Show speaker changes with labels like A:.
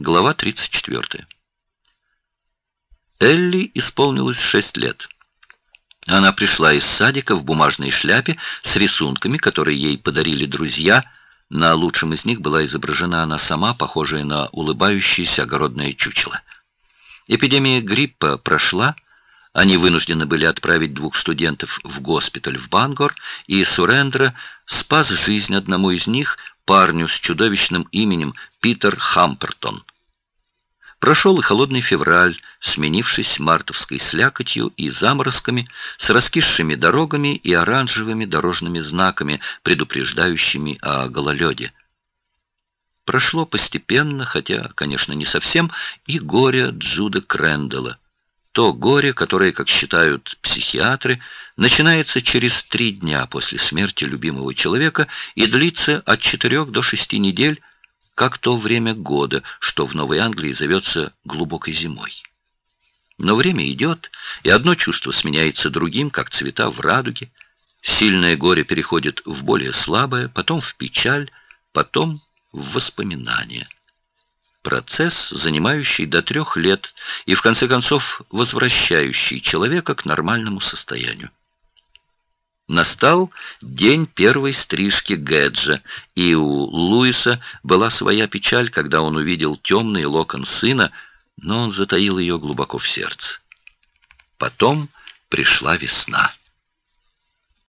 A: Глава 34. Элли исполнилось шесть лет. Она пришла из садика в бумажной шляпе с рисунками, которые ей подарили друзья. На лучшем из них была изображена она сама, похожая на улыбающееся огородное чучело. Эпидемия гриппа прошла, они вынуждены были отправить двух студентов в госпиталь в Бангор, и Сурендра спас жизнь одному из них, парню с чудовищным именем Питер Хампертон. Прошел и холодный февраль, сменившись мартовской слякотью и заморозками, с раскисшими дорогами и оранжевыми дорожными знаками, предупреждающими о гололеде. Прошло постепенно, хотя, конечно, не совсем, и горе Джуда Крэндалла. То горе, которое, как считают психиатры, начинается через три дня после смерти любимого человека и длится от четырех до шести недель, как то время года, что в Новой Англии зовется глубокой зимой. Но время идет, и одно чувство сменяется другим, как цвета в радуге. Сильное горе переходит в более слабое, потом в печаль, потом в воспоминания. Процесс, занимающий до трех лет и, в конце концов, возвращающий человека к нормальному состоянию. Настал день первой стрижки Гэджа, и у Луиса была своя печаль, когда он увидел темный локон сына, но он затаил ее глубоко в сердце. Потом пришла весна.